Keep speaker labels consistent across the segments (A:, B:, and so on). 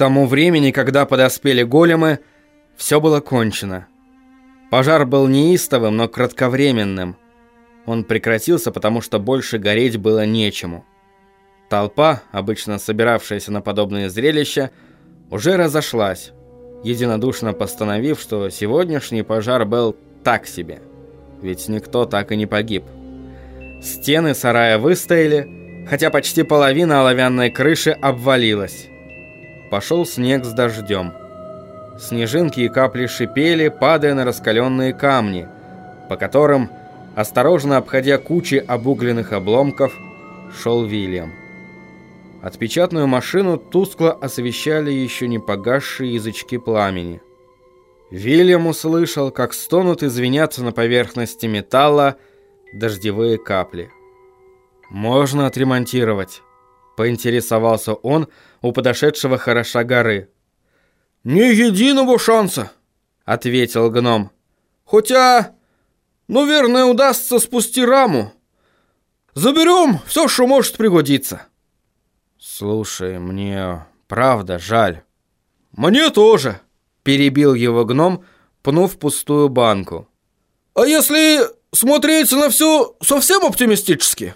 A: тому времени, когда подоспели големы, все было кончено. Пожар был неистовым, но кратковременным. Он прекратился, потому что больше гореть было нечему. Толпа, обычно собиравшаяся на подобные зрелища, уже разошлась, единодушно постановив, что сегодняшний пожар был так себе. Ведь никто так и не погиб. Стены сарая выстояли, хотя почти половина оловянной крыши обвалилась. Пошел снег с дождем. Снежинки и капли шипели, падая на раскаленные камни, по которым, осторожно обходя кучи обугленных обломков, шел Вильям. Отпечатную машину тускло освещали еще не погасшие язычки пламени. Вильям услышал, как стонут и звенят на поверхности металла дождевые капли. «Можно отремонтировать», — поинтересовался он у подошедшего хороша горы.
B: «Ни единого шанса», — ответил гном. «Хотя, наверное, удастся спусти раму. Заберем все, что может пригодиться».
A: «Слушай, мне правда жаль».
B: «Мне тоже», —
A: перебил его гном, пнув пустую банку.
B: «А если смотреть на все совсем оптимистически,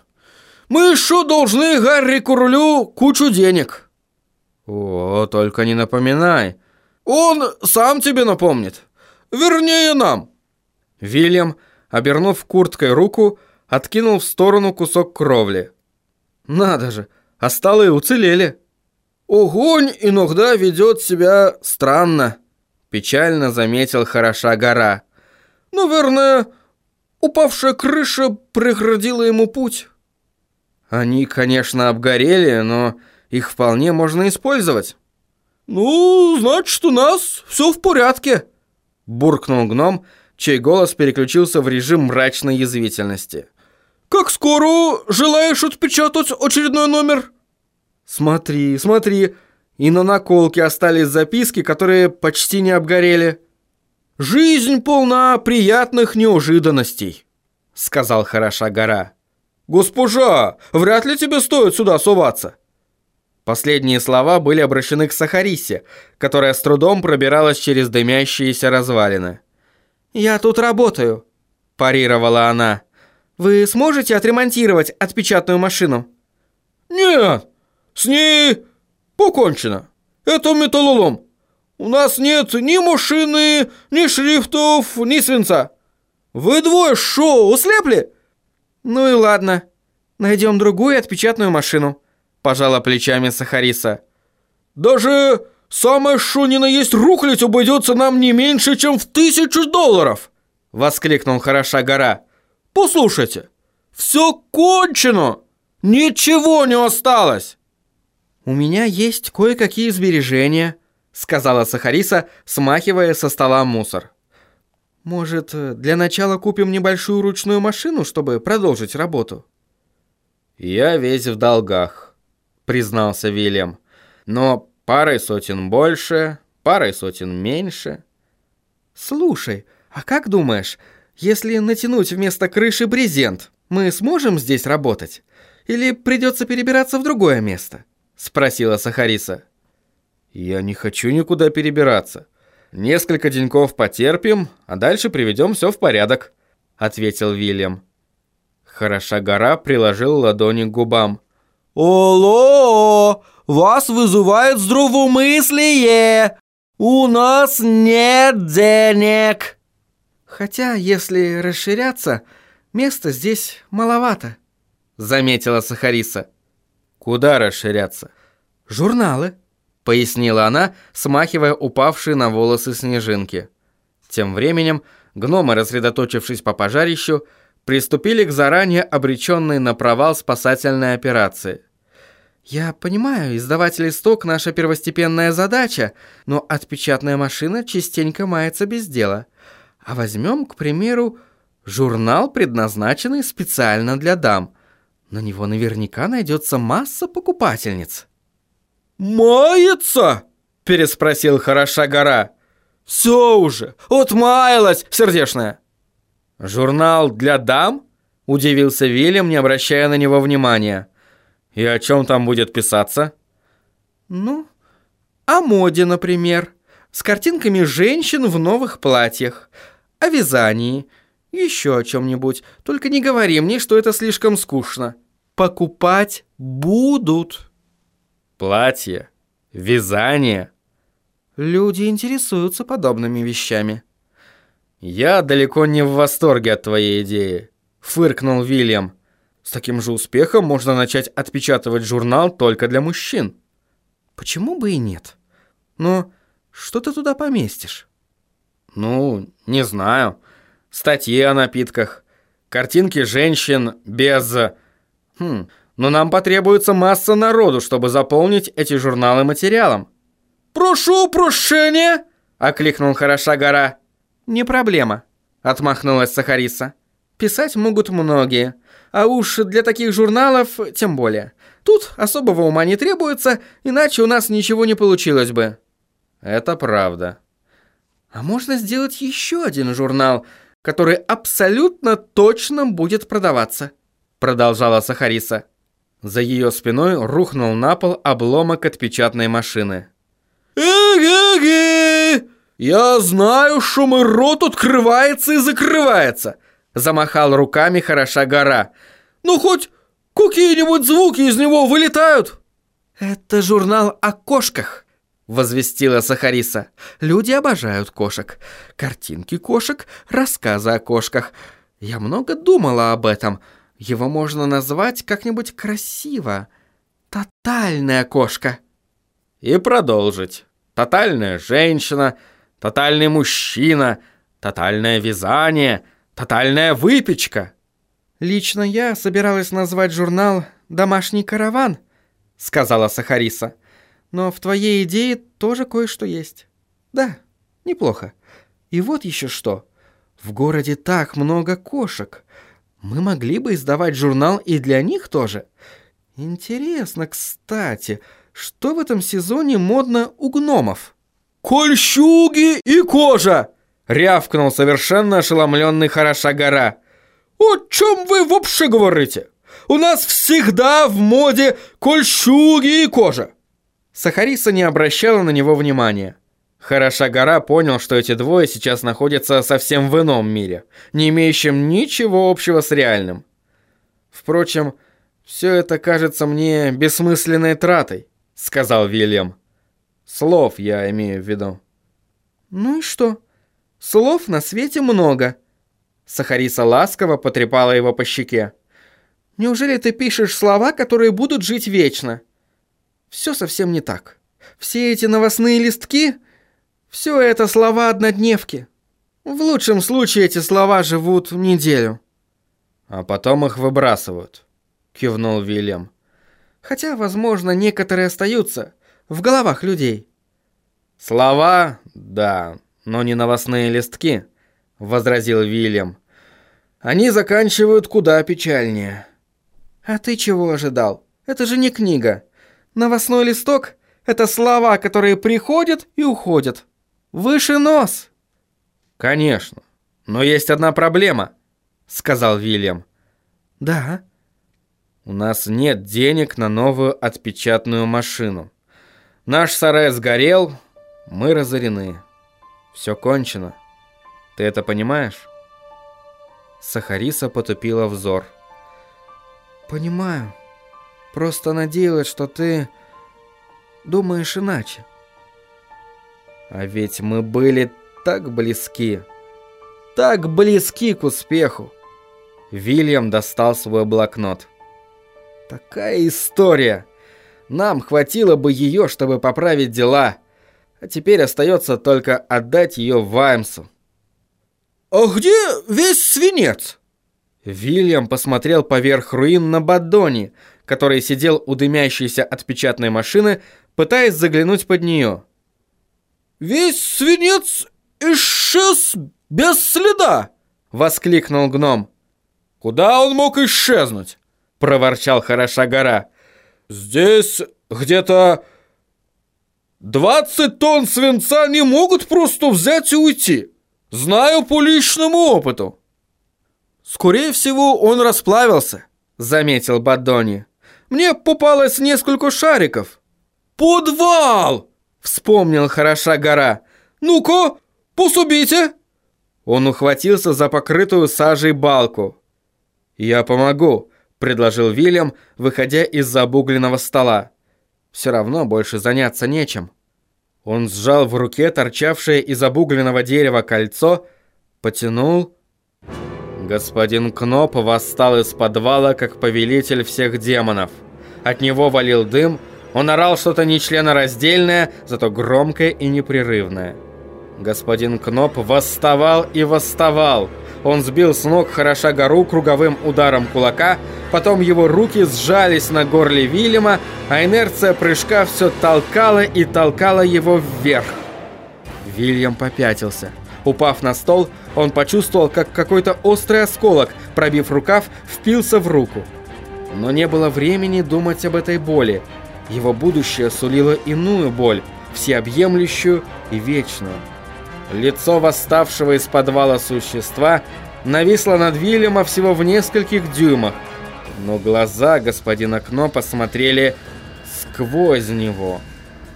B: мы еще должны Гарри Курулю кучу денег».
A: «О, только не напоминай»,
B: он сам тебе напомнит. Вернее, нам».
A: Вильям, обернув курткой руку, откинул в сторону кусок кровли. «Надо же, а столы уцелели».
B: «Огонь иногда ведет себя странно», — печально заметил хороша гора. «Наверное, упавшая крыша преградила ему путь».
A: «Они, конечно, обгорели, но их вполне можно использовать».
B: «Ну, значит, у нас все в порядке», — буркнул гном, чей голос переключился в режим мрачной язвительности. «Как скоро желаешь отпечатать очередной номер?»
A: «Смотри, смотри, и на наколке остались записки, которые почти не обгорели».
B: «Жизнь полна приятных неожиданностей», — сказал хороша гора. «Госпожа, вряд ли тебе стоит сюда соваться».
A: Последние слова были обращены к Сахарисе, которая с трудом пробиралась через дымящиеся развалины.
C: «Я тут работаю», – парировала она. «Вы сможете отремонтировать отпечатную машину?»
B: «Нет, с ней покончено. Это металлолом. У нас нет ни машины, ни шрифтов, ни свинца. Вы двое шо, услепли?»
C: «Ну и ладно. Найдем другую отпечатную машину» пожала плечами Сахариса.
B: «Даже самое шунина есть рухлядь обойдется нам не меньше, чем в тысячу долларов!» Воскликнул хороша гора. «Послушайте, все кончено! Ничего не осталось!»
C: «У меня есть кое-какие сбережения», сказала Сахариса, смахивая со стола мусор. «Может, для начала купим небольшую ручную машину, чтобы продолжить работу?»
A: «Я весь в долгах», признался Вильям. «Но парой сотен больше, парой сотен меньше».
C: «Слушай, а как думаешь, если натянуть вместо крыши брезент, мы сможем здесь работать? Или придется перебираться в другое место?» Спросила Сахариса.
A: «Я не хочу никуда перебираться. Несколько деньков потерпим, а дальше приведем все в порядок», ответил Вильям. Хороша гора приложил ладони к губам.
B: «Оло! Вас вызывает здравомыслие! У нас нет денег!»
C: «Хотя, если расширяться, места здесь маловато», — заметила Сахариса.
A: «Куда расширяться?»
C: «Журналы», — пояснила она, смахивая упавшие на волосы снежинки. Тем временем гномы, рассредоточившись по пожарищу, приступили к заранее обреченной на провал спасательной операции. «Я понимаю, издавать листок – наша первостепенная задача, но отпечатная машина частенько мается без дела. А возьмем, к примеру, журнал, предназначенный специально для дам. На него наверняка найдется масса покупательниц».
B: «Мается?» – переспросил хороша гора. «Все уже, отмаялась, сердешная».
A: «Журнал для дам?» – удивился Вильям, не обращая на него внимания. «И о чем там будет писаться?»
C: «Ну,
A: О моде, например, с картинками женщин в новых платьях, о вязании, еще о чем-нибудь. Только не говори мне, что это слишком скучно. Покупать будут.
D: Платье, вязание.
A: Люди интересуются подобными вещами.
D: Я далеко не в восторге от твоей идеи, фыркнул Вильям. С таким же успехом можно начать отпечатывать журнал только для мужчин.
A: Почему бы и нет? Но что ты туда поместишь?
D: Ну, не знаю. Статьи о напитках, картинки женщин без... Хм, но нам потребуется масса народу, чтобы заполнить эти журналы материалом.
B: «Прошу прощения!» — окликнул хороша гора.
A: «Не проблема», — отмахнулась Сахариса. «Писать могут многие, а уж для таких журналов тем более. Тут особого ума не требуется, иначе у нас ничего не получилось бы».
D: Это правда.
A: А можно сделать еще один журнал, который абсолютно точно будет продаваться, продолжала Сахариса.
D: За ее спиной рухнул на пол обломок от печатной машины.
B: «Эге-ге! Я знаю, что мой рот открывается и закрывается!»
A: Замахал руками хороша гора.
B: «Ну хоть какие-нибудь звуки из него вылетают!»
A: «Это журнал о кошках», — возвестила Сахариса. «Люди обожают кошек. Картинки кошек, рассказы о кошках. Я много думала об этом. Его можно назвать как-нибудь красиво. Тотальная кошка».
D: И продолжить. Тотальная женщина, тотальный мужчина, тотальное вязание, тотальная выпечка.
A: «Лично я собиралась назвать журнал «Домашний караван», — сказала Сахариса. «Но в твоей идее тоже кое-что есть. Да, неплохо. И вот еще что. В городе так много кошек. Мы могли бы издавать журнал и для них тоже. Интересно, кстати, что в этом сезоне модно у гномов?»
B: «Кольщуги и кожа!»
D: — рявкнул совершенно ошеломленный хороша гора.
B: «О чем вы вообще говорите? У нас всегда в моде кольщуги и кожа!»
D: Сахариса не обращала на него внимания. Хороша гора понял, что эти двое сейчас находятся совсем в ином мире, не имеющем ничего общего с реальным. Впрочем, все это кажется мне бессмысленной тратой, сказал Вильям. Слов я имею в виду.
A: Ну и что? Слов на свете много.
D: Сахариса ласково потрепала его по щеке.
A: Неужели ты пишешь слова, которые будут жить вечно? Все совсем не так. Все эти новостные листки, все это слова однодневки. В лучшем случае эти слова живут неделю.
D: А потом их выбрасывают, кивнул Вильям.
A: Хотя, возможно, некоторые остаются в головах людей.
D: Слова, да, но не новостные листки, возразил Вильям. Они заканчивают куда печальнее.
A: А ты чего ожидал? Это же не книга. Новостной листок — это слова, которые приходят и уходят. Выше нос.
D: Конечно. Но есть одна проблема, сказал Вильям.
A: Да.
D: У нас нет денег на новую отпечатную машину. Наш сарай сгорел, мы разорены. Все кончено. Ты это понимаешь? Сахариса потупила взор.
A: Понимаю. Просто надеялась, что ты думаешь иначе.
D: А ведь мы были так близки. Так близки к успеху. Вильям достал свой блокнот. Такая история. Нам хватило бы ее, чтобы поправить дела. А теперь остается только отдать ее Ваймсу.
B: «А где весь свинец?»
D: Вильям посмотрел поверх руин на Бадони, который сидел у дымящейся от печатной машины, пытаясь заглянуть под нее.
B: «Весь свинец исчез без следа!» — воскликнул гном. «Куда он мог исчезнуть?» — проворчал хороша гора. «Здесь где-то двадцать тонн свинца не могут просто взять и уйти. Знаю по личному опыту».
A: «Скорее всего, он расплавился», — заметил Бадони. «Мне попалось несколько шариков».
B: «Подвал!»
A: — Вспомнил хороша гора.
B: «Ну-ка, посубите!»
A: Он ухватился за покрытую сажей балку. «Я помогу», — предложил Вильям, выходя из-за обугленного стола. «Все равно больше заняться нечем». Он сжал в руке торчавшее из обугленного дерева кольцо, потянул. Господин Кноп восстал из подвала, как повелитель всех демонов. От него валил дым, он орал что-то нечленораздельное, зато громкое и непрерывное. Господин Кноп восставал и восставал. Он сбил с ног хороша гору круговым ударом кулака, потом его руки сжались на горле Вильяма, а инерция прыжка все толкала и толкала его вверх. Вильям попятился. Упав на стол, он почувствовал, как какой-то острый осколок, пробив рукав, впился в руку. Но не было времени думать об этой боли. Его будущее сулило иную боль, всеобъемлющую и вечную. Лицо восставшего из подвала существа нависло над Вильяма всего в нескольких дюймах, но глаза господина Кно посмотрели сквозь него,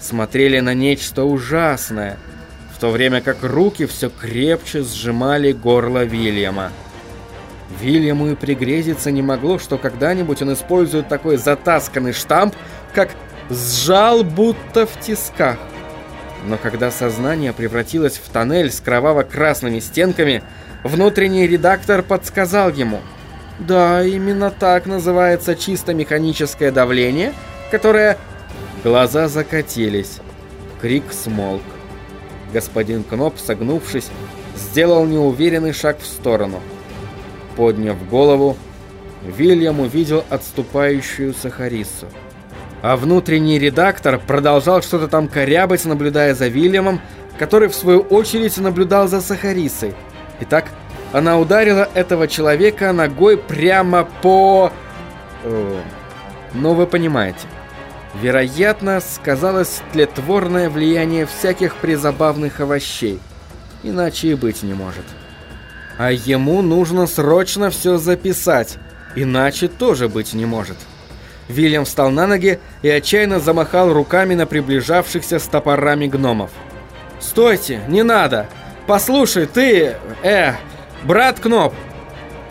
A: смотрели на нечто ужасное, в то время как руки все крепче сжимали горло Вильяма. Вильяму и пригрезиться не могло, что когда-нибудь он использует такой затасканный штамп, как «сжал будто в тисках». Но когда сознание превратилось в тоннель с кроваво-красными стенками, внутренний редактор подсказал ему. Да, именно так называется чисто механическое давление, которое... Глаза закатились. Крик смолк. Господин Кноп, согнувшись, сделал неуверенный шаг в сторону. Подняв голову, Вильям увидел отступающую Сахарису. А внутренний редактор продолжал что-то там корябать, наблюдая за Вильямом, который в свою очередь наблюдал за Сахарисой. Итак, она ударила этого человека ногой прямо по... О, ну вы понимаете. Вероятно, сказалось тлетворное влияние всяких призабавных овощей. Иначе и быть не может. А ему нужно срочно все записать, иначе тоже быть не может. Вильям встал на ноги и отчаянно замахал руками на приближавшихся с топорами гномов. «Стойте! Не надо! Послушай, ты... э... брат Кноп!»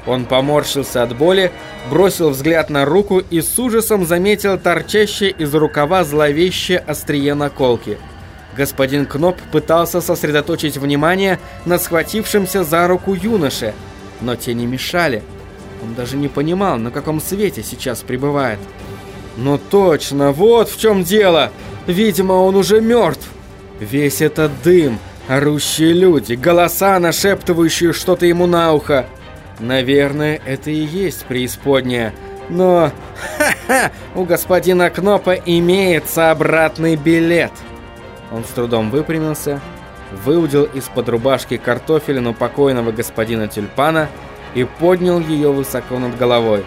A: Он поморщился от боли, бросил взгляд на руку и с ужасом заметил торчащее из рукава зловещее острие наколки. Господин Кноп пытался сосредоточить внимание на схватившемся за руку юноше, но те не мешали. Он даже не понимал, на каком свете сейчас пребывает. Ну точно, вот в чем дело. Видимо, он уже мертв. Весь этот дым, орущие люди, голоса, нашептывающие что-то ему на ухо. Наверное, это и есть преисподняя. Но, ха-ха, у господина Кнопа имеется обратный билет. Он с трудом выпрямился, выудил из-под рубашки картофелину покойного господина Тюльпана и поднял ее высоко над головой.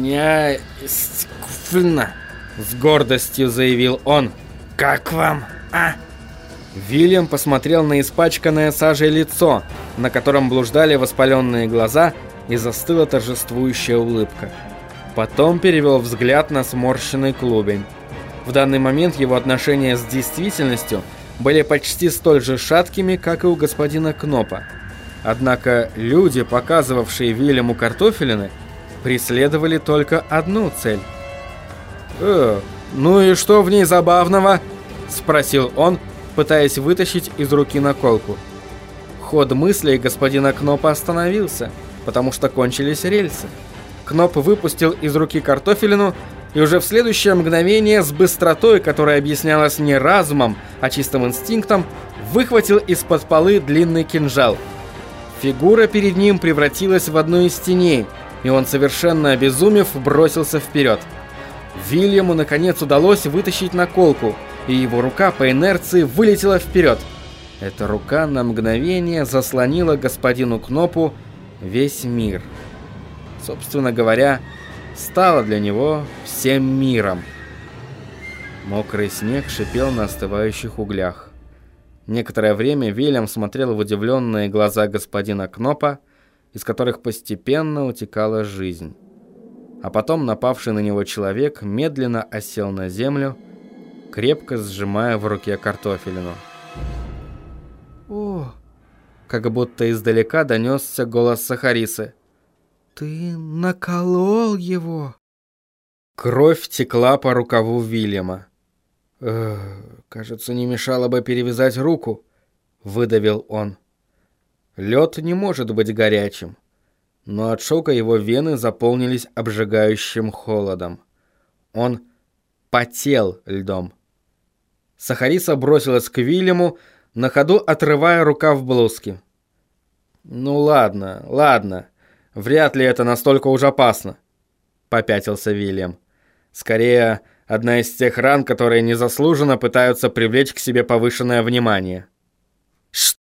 A: «У меня есть куфлина», — с гордостью заявил он. «Как вам, а?» Вильям посмотрел на испачканное сажей лицо, на котором блуждали воспаленные глаза и застыла торжествующая улыбка. Потом перевел взгляд на сморщенный клубень. В данный момент его отношения с действительностью были почти столь же шаткими, как и у господина Кнопа. Однако люди, показывавшие Вильяму картофелины, преследовали только одну цель. «Э, ну и что в ней забавного?» – спросил он, пытаясь вытащить из руки наколку. Ход мыслей господина Кнопа остановился, потому что кончились рельсы. Кноп выпустил из руки картофелину и уже в следующее мгновение с быстротой, которая объяснялась не разумом, а чистым инстинктом, выхватил из-под полы длинный кинжал. Фигура перед ним превратилась в одну из теней – и он, совершенно обезумев, бросился вперед. Вильяму, наконец, удалось вытащить наколку, и его рука по инерции вылетела вперед. Эта рука на мгновение заслонила господину Кнопу весь мир. Собственно говоря, стала для него всем миром. Мокрый снег шипел на остывающих углях. Некоторое время Вильям смотрел в удивленные глаза господина Кнопа, из которых постепенно утекала жизнь. А потом напавший на него человек медленно осел на землю
E: крепко сжимая в руке картофелину.
A: «О!» Как будто издалека донесся голос Сахарисы. «Ты наколол его!» Кровь текла по рукаву Вильяма. «Кажется, не мешало бы перевязать руку», — выдавил он. Лед не может быть горячим, но от шока его вены заполнились обжигающим холодом. Он потел льдом. Сахариса бросилась к Вильяму, на ходу отрывая рукав блузки. «Ну ладно, ладно, вряд ли это настолько уж опасно», — попятился Вильям. «Скорее, одна из тех ран, которые незаслуженно пытаются привлечь к себе повышенное внимание».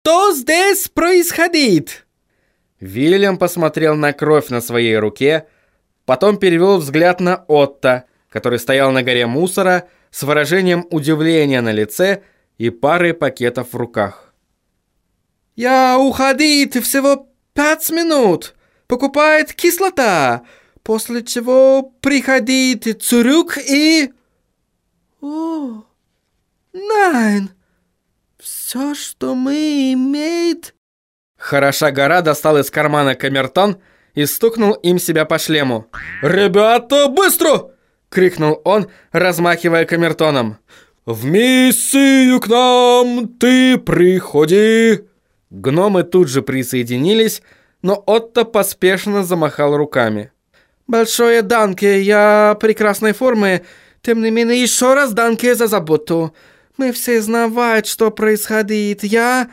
F: «Что здесь происходит?»
A: Вильям посмотрел на кровь на своей руке, потом перевел взгляд на Отто, который стоял на горе мусора с выражением удивления на лице и парой пакетов в руках.
F: «Я уходит всего пять минут. Покупает кислота, после чего приходит цурюк и...» «О, найн!» Все, что мы имеет...»
A: Хороша гора достал из кармана камертон и стукнул им себя по шлему.
F: «Ребята, быстро!» — крикнул он, размахивая камертоном. «В миссию к нам ты приходи!»
A: Гномы тут же присоединились, но Отто поспешно замахал руками.
F: «Большое данке, я прекрасной формы, тем не менее еще раз данке за заботу. Мы все знают, что происходит. Я...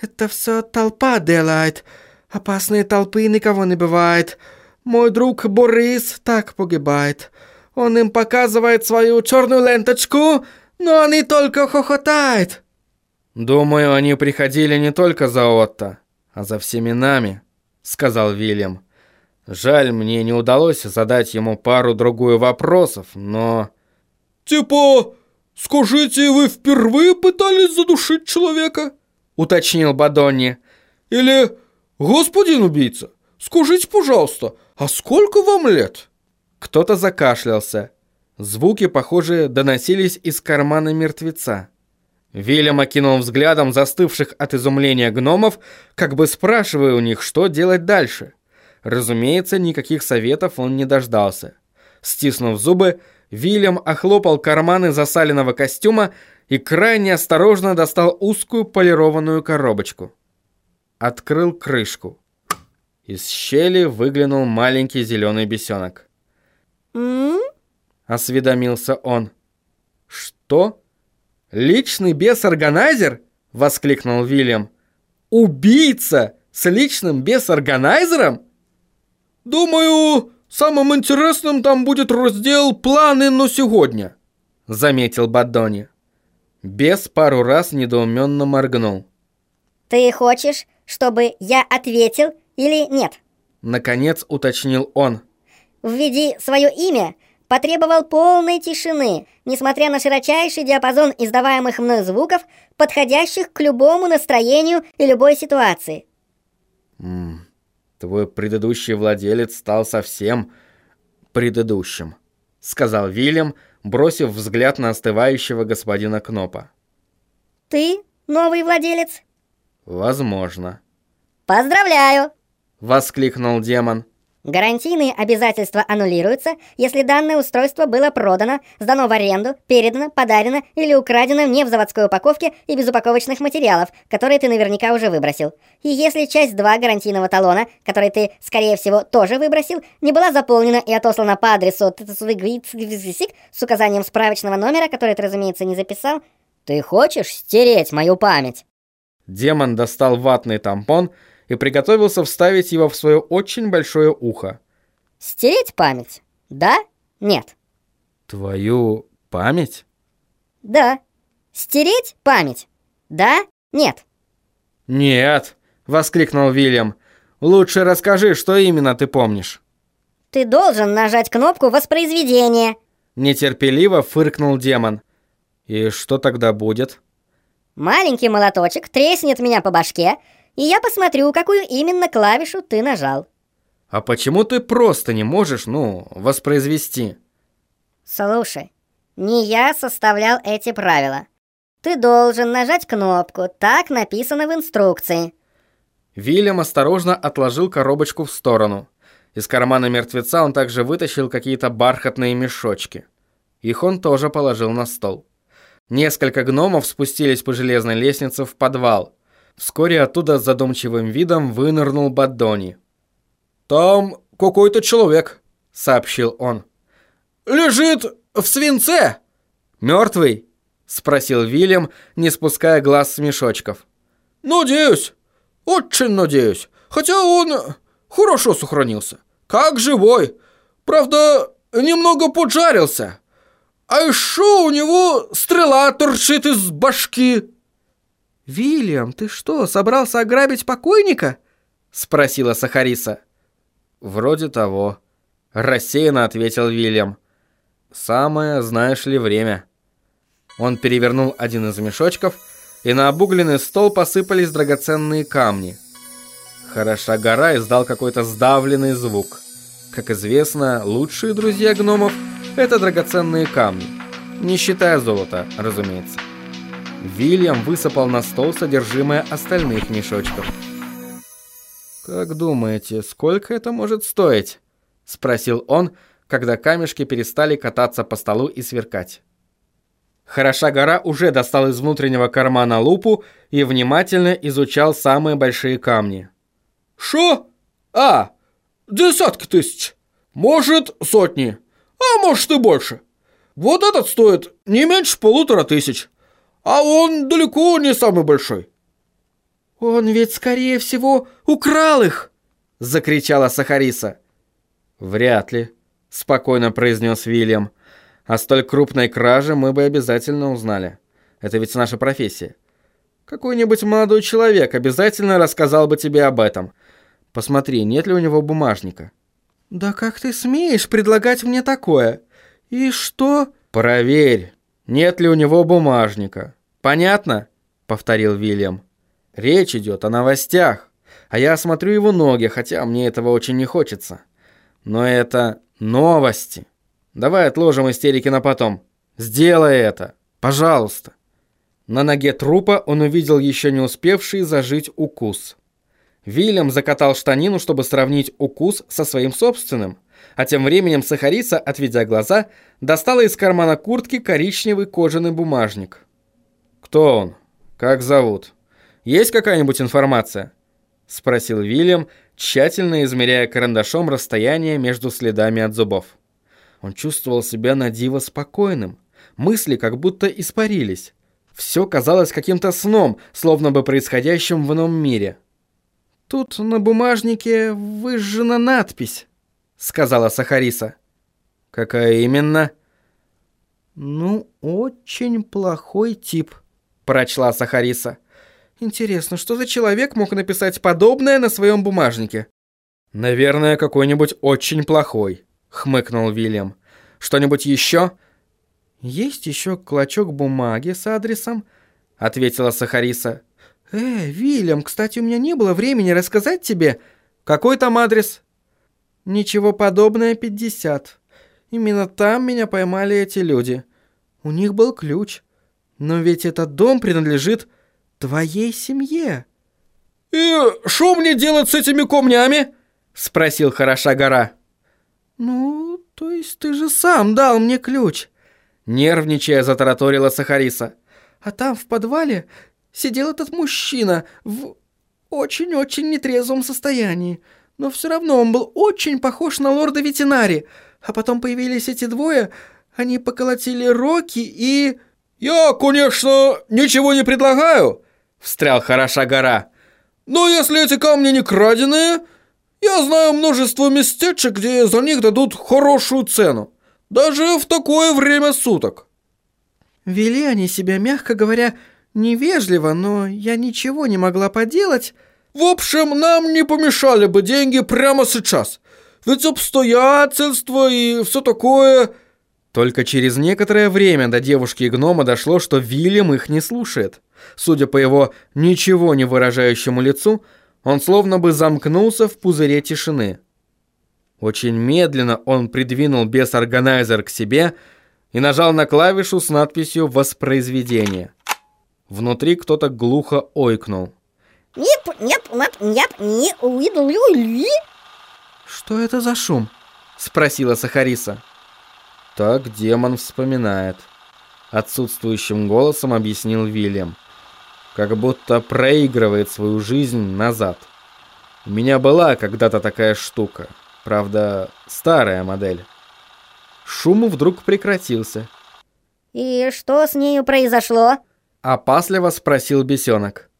F: Это все толпа делает. Опасные толпы никого не бывает. Мой друг Борис так погибает. Он им показывает свою черную ленточку, но они только хохотают.
A: Думаю, они приходили не только за Отто, а за всеми нами, сказал Вильям. Жаль, мне не удалось задать ему пару-другую вопросов, но...
F: Типа, «Скажите, вы впервые пытались задушить человека?» — уточнил Бадонни. «Или, господин убийца, скажите, пожалуйста, а сколько вам лет?»
A: Кто-то закашлялся. Звуки, похоже, доносились из кармана мертвеца. Вильям окинул взглядом застывших от изумления гномов, как бы спрашивая у них, что делать дальше. Разумеется, никаких советов он не дождался. Стиснув зубы, Вильям охлопал карманы засаленного костюма и крайне осторожно достал узкую полированную коробочку. Открыл крышку. Из щели выглянул маленький зеленый бесенок.
G: «М?»,
A: осведомился он. «Что? Личный бес-органайзер?» — воскликнул Вильям. «Убийца с личным бес-органайзером?»
F: «Думаю, Самым интересным там будет раздел «Планы на сегодня», — заметил Бадони.
A: Бес пару раз недоуменно моргнул.
G: «Ты хочешь, чтобы я ответил или нет?»
A: Наконец уточнил он.
G: «Введи свое имя», потребовал полной тишины, несмотря на широчайший диапазон издаваемых мной звуков, подходящих к любому настроению и любой ситуации.
A: Твой предыдущий владелец стал совсем предыдущим, сказал Вильям, бросив взгляд на остывающего господина Кнопа.
G: Ты новый владелец?
A: Возможно.
G: Поздравляю!
A: воскликнул демон.
G: Гарантийные обязательства аннулируются, если данное устройство было продано, сдано в аренду, передано, подарено или украдено не в заводской упаковке и без упаковочных материалов, которые ты наверняка уже выбросил. И если часть 2 гарантийного талона, который ты, скорее всего, тоже выбросил, не была заполнена и отослана по адресу с указанием справочного номера, который ты, разумеется, не записал, ты хочешь стереть мою память?
A: Демон достал ватный тампон и приготовился вставить его в свое очень большое ухо.
G: «Стереть память? Да? Нет?»
A: «Твою память?»
G: «Да. Стереть память? Да? Нет?»
A: «Нет!» — воскликнул Вильям. «Лучше расскажи, что именно ты помнишь».
G: «Ты должен нажать кнопку воспроизведения!»
A: Нетерпеливо фыркнул демон. «И что тогда будет?»
G: «Маленький молоточек треснет меня по башке, и я посмотрю, какую именно клавишу ты нажал.
A: А почему ты просто не можешь, ну, воспроизвести?
G: Слушай, Не я составлял эти правила. Ты должен нажать кнопку, так написано в инструкции.
A: Вильям осторожно отложил коробочку в сторону. Из кармана мертвеца он также вытащил какие-то бархатные мешочки. Их он тоже положил на стол. Несколько гномов спустились по железной лестнице в подвал. Вскоре оттуда с задумчивым видом вынырнул Баддони.
B: «Там какой-то человек», —
A: сообщил он.
B: «Лежит в свинце!»
A: «Мертвый?» — спросил Вильям, не спуская глаз с мешочков.
B: «Надеюсь, очень надеюсь. Хотя он хорошо сохранился. Как живой. Правда, немного поджарился. А еще у него стрела торчит из башки».
A: «Вильям, ты что, собрался ограбить покойника?» — спросила Сахариса. «Вроде того», — рассеянно ответил Вильям. «Самое, знаешь ли, время». Он перевернул один из мешочков, и на обугленный стол посыпались драгоценные камни. Хороша гора издал какой-то сдавленный звук. Как известно, лучшие друзья гномов — это драгоценные камни. Не считая золота, разумеется. Вильям высыпал на стол содержимое остальных мешочков. «Как думаете, сколько это может стоить?» — спросил он, когда камешки перестали кататься по столу и сверкать. Хороша гора уже достал из внутреннего кармана лупу и внимательно изучал самые большие камни.
B: «Шо? А, десятки тысяч. Может, сотни. А может и больше. Вот этот стоит не меньше полутора тысяч. А он далеко не самый большой».
A: «Он ведь, скорее всего, украл их!» — закричала Сахариса. «Вряд ли», — спокойно произнес Вильям. О столь крупной краже мы бы обязательно узнали. Это ведь наша профессия. Какой-нибудь молодой человек обязательно рассказал бы тебе об этом. Посмотри, нет ли у него бумажника. Да как ты смеешь предлагать мне такое? И что? Проверь, нет ли у него бумажника. Понятно? Повторил Вильям. Речь идет о новостях. А я осмотрю его ноги, хотя мне этого очень не хочется. Но это новости. Давай отложим истерики на потом. Сделай это. Пожалуйста. На ноге трупа он увидел еще не успевший зажить укус. Вильям закатал штанину, чтобы сравнить укус со своим собственным. А тем временем Сахариса, отведя глаза, достала из кармана куртки коричневый кожаный бумажник. «Кто он? Как зовут? Есть какая-нибудь информация?» Спросил Вильям, тщательно измеряя карандашом расстояние между следами от зубов. Он чувствовал себя на диво спокойным. Мысли как будто испарились. Все казалось каким-то сном, словно бы происходящим в ином мире. «Тут на бумажнике выжжена надпись», — сказала Сахариса. «Какая именно?» «Ну, очень плохой тип», — прочла Сахариса. «Интересно, что за человек мог написать подобное на своем бумажнике?» «Наверное, какой-нибудь очень плохой», — хмыкнул Вильям. «Что-нибудь еще?» «Есть еще клочок бумаги с адресом», — ответила Сахариса. «Э, Вильям, кстати, у меня не было времени рассказать тебе, какой там адрес?» «Ничего подобное, 50. Именно там меня поймали эти люди. У них был ключ. Но ведь этот дом принадлежит твоей семье».
B: «И что мне делать с этими камнями?» — спросил Хороша гора.
A: «Ну, то есть ты же сам дал мне ключ?» Нервничая, затараторила Сахариса. «А там в подвале сидел этот мужчина в очень-очень нетрезвом состоянии. Но все равно он был очень похож на лорда ветеринари. А потом появились эти двое, они поколотили Рокки и...»
B: «Я, конечно, ничего не предлагаю», — встрял Хороша гора. «Но если эти камни не краденые, я знаю множество местечек, где за них дадут хорошую цену. Даже в такое время суток.
A: Вели они себя, мягко говоря, невежливо, но я ничего не могла поделать.
B: В общем, нам не помешали бы деньги прямо сейчас. Ведь обстоятельства и все такое...
A: Только через некоторое время до девушки и гнома дошло, что Вильям их не слушает. Судя по его ничего не выражающему лицу, он словно бы замкнулся в пузыре тишины. Очень медленно он придвинул бес-органайзер к себе, и нажал на клавишу с надписью «Воспроизведение». Внутри кто-то глухо ойкнул.
G: Нет, нет, нет, нет, не уйду.
A: «Что это за шум?» — спросила Сахариса. Так демон вспоминает. Отсутствующим голосом объяснил Вильям. Как будто проигрывает свою жизнь назад. У меня была когда-то такая штука. Правда, старая модель. Шум вдруг прекратился.
G: «И что с нею произошло?»
A: Опасливо спросил бесенок.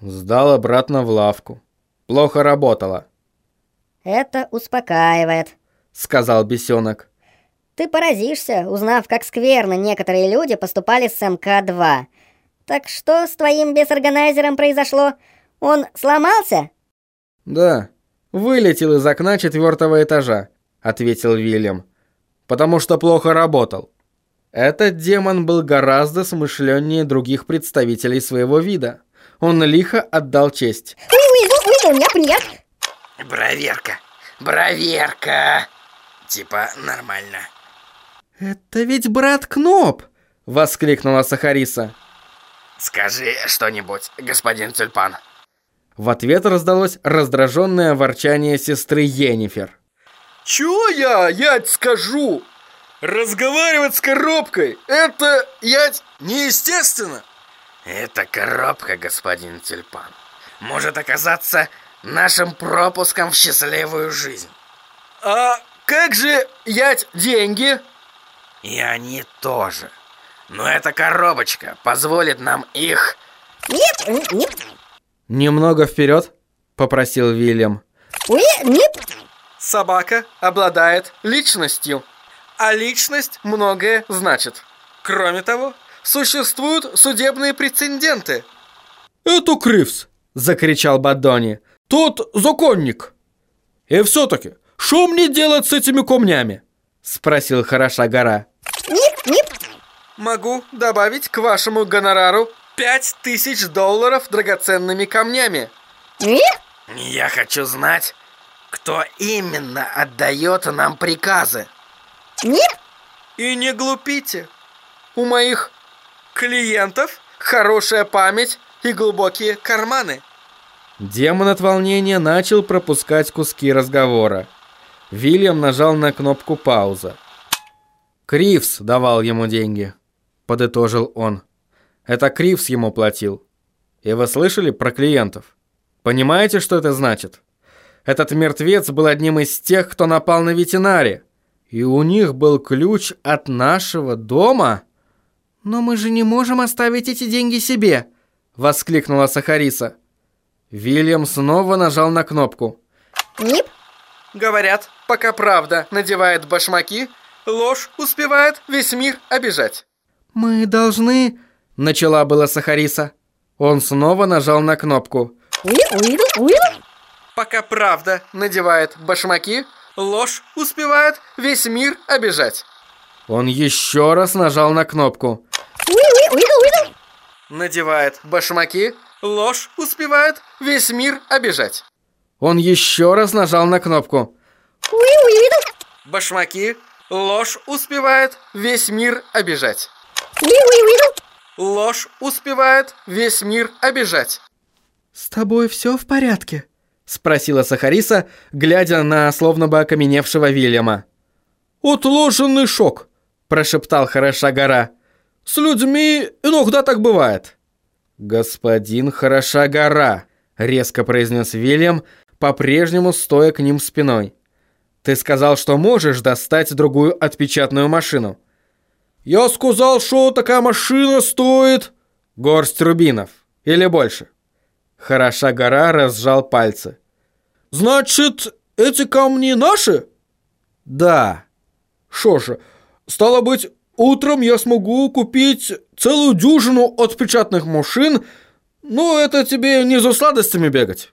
A: Сдал обратно в лавку. Плохо работала.
G: «Это успокаивает», —
A: сказал бесенок.
G: «Ты поразишься, узнав, как скверно некоторые люди поступали с МК-2. Так что с твоим бесорганайзером произошло? Он сломался?»
A: «Да, вылетел из окна четвертого этажа», — ответил Вильям. «Потому что плохо работал». Этот демон был гораздо смышленнее других представителей своего вида. Он лихо отдал честь.
H: Браверка, браверка. Типа нормально.
A: «Это ведь брат Кноп!» — воскликнула Сахариса.
H: Скажи что-нибудь, господин Тюльпан.
A: В ответ раздалось раздраженное ворчание сестры Енифер.
B: Чё я, ять, скажу? Разговаривать с коробкой, это, ять, неестественно.
H: Эта коробка, господин Тюльпан, может оказаться нашим пропуском в счастливую жизнь.
B: А как же, ять, деньги?
H: И они тоже. Но эта коробочка позволит нам их...
G: Нет, нет.
A: «Немного вперед», — попросил Вильям.
G: Нет.
B: Собака обладает личностью, а личность многое значит. Кроме того, существуют судебные прецеденты. «Это Кривс!» — закричал Бадони. «Тот законник!» «И все-таки, что мне делать с этими камнями?» — спросил хороша гора.
G: Нет, нет.
B: «Могу добавить к вашему гонорару пять тысяч долларов драгоценными камнями».
G: Нет.
H: Я хочу знать, кто именно отдает нам приказы.
G: Нет.
B: И не глупите. У моих клиентов хорошая память и глубокие карманы.
A: Демон от волнения начал пропускать куски разговора. Вильям нажал на кнопку «Пауза». Кривс давал ему деньги, подытожил он. Это Кривс ему платил. И вы слышали про клиентов? Понимаете, что это значит? Этот мертвец был одним из тех, кто напал на ветеринаре. И у них был ключ от нашего дома. Но мы же не можем оставить эти деньги себе, воскликнула Сахариса. Вильям снова нажал на кнопку.
G: Нип.
B: Говорят, пока правда надевает башмаки, ложь успевает весь мир обижать.
A: Мы должны, начала была Сахариса. Он снова нажал на кнопку.
B: Пока правда надевает башмаки, ложь успевает весь мир обижать.
A: Он еще раз нажал на кнопку.
B: Надевает башмаки, ложь успевает весь мир обижать.
A: Он еще раз нажал на кнопку.
G: Уи, уи, уйду.
B: Башмаки, ложь успевает весь мир обижать.
G: Уи, уи, уйду.
B: Ложь успевает весь мир обижать.
A: «С тобой все в порядке?» — спросила Сахариса, глядя на словно бы окаменевшего Вильяма.
B: «Отложенный шок», – прошептал хороша гора. «С людьми иногда так бывает».
A: «Господин хороша гора», — резко произнес Вильям, по-прежнему стоя к ним спиной. «Ты сказал, что можешь достать другую отпечатную машину».
B: «Я сказал, что такая машина стоит...»
A: «Горсть рубинов. Или больше». Хороша гора разжал пальцы.
B: «Значит, эти камни наши?»
A: «Да».
B: «Шо же, стало быть, утром я смогу купить целую дюжину отпечатных машин, но это тебе не за сладостями бегать».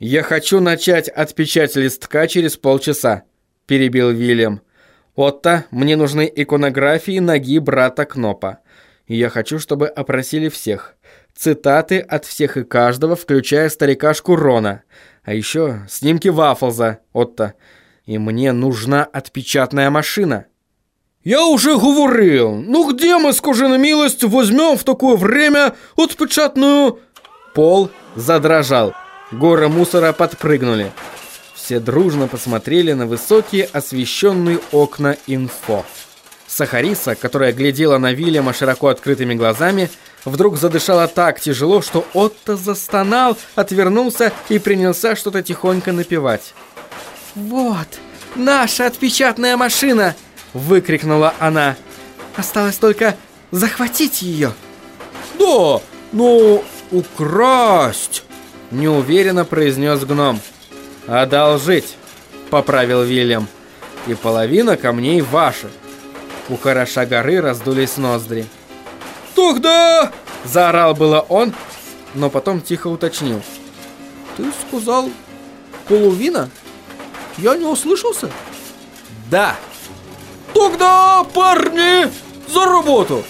A: «Я хочу начать от листка через полчаса», – перебил Вильям. «Отто, мне нужны иконографии ноги брата Кнопа. Я хочу, чтобы опросили всех. Цитаты от всех и каждого, включая старикашку Рона. А еще снимки Вафлза, Отто. И мне нужна отпечатная машина».
I: Я уже говорил, ну где мы, скажи на милость, возьмем в такое время отпечатную...
A: Пол задрожал. Горы мусора подпрыгнули. Все дружно посмотрели на высокие освещенные окна инфо. Сахариса, которая глядела на Вильяма широко открытыми глазами, вдруг задышала так тяжело, что Отто застонал, отвернулся и принялся что-то тихонько напевать. «Вот, наша отпечатная машина!» — выкрикнула она. «Осталось только захватить ее!»
I: «Да, но украсть!»
A: — неуверенно произнес гном. «Одолжить!» — поправил Вильям. «И половина камней ваши!» У хороша горы раздулись ноздри.
I: «Тогда...»
A: — заорал было он, но потом тихо уточнил.
I: «Ты сказал половина? Я не услышался?»
A: «Да!»
I: «Тогда, парни, за работу!»